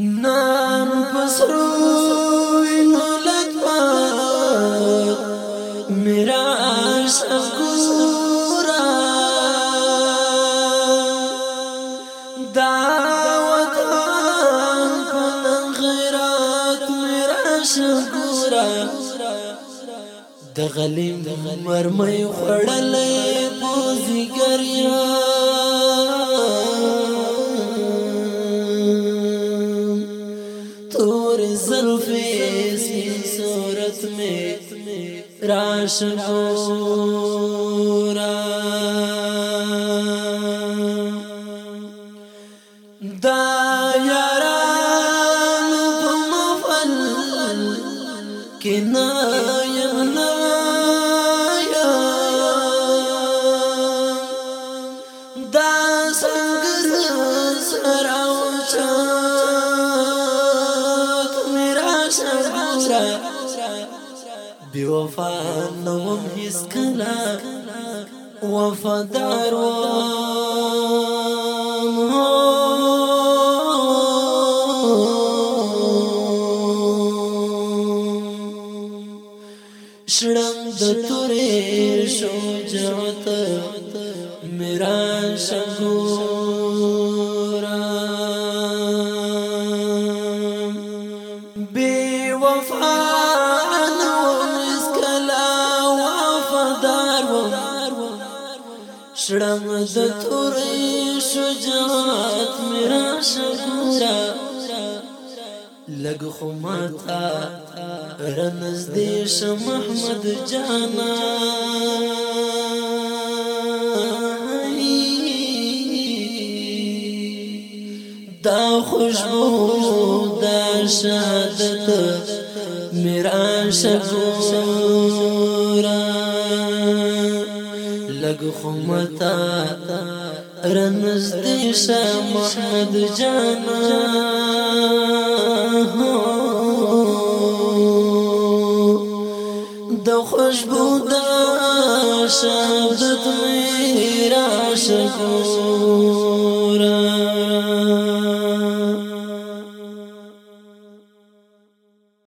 نام پسرو نولت پاک میرا عرش افکورا دعوت آن پنن غیرات میرا شکورا دغلیم مرمی خوڑلی پوزی گریان راش ګورا دا یاران په مفل کنا یمنا یا دا څنګه سره او چا میرا شګورا بی وفا نوم هیس کلا وفادار وم شو د ميران شجاعت شړم د تورې شجاعت میرا شګورا لګ خو متا رنز دې ش محمد جانا دا خوشبو دا شهادت میرا شګورا لګ خمتا رنز دې شاه محمد جانا د خوشبو د شهادت میرا شکورا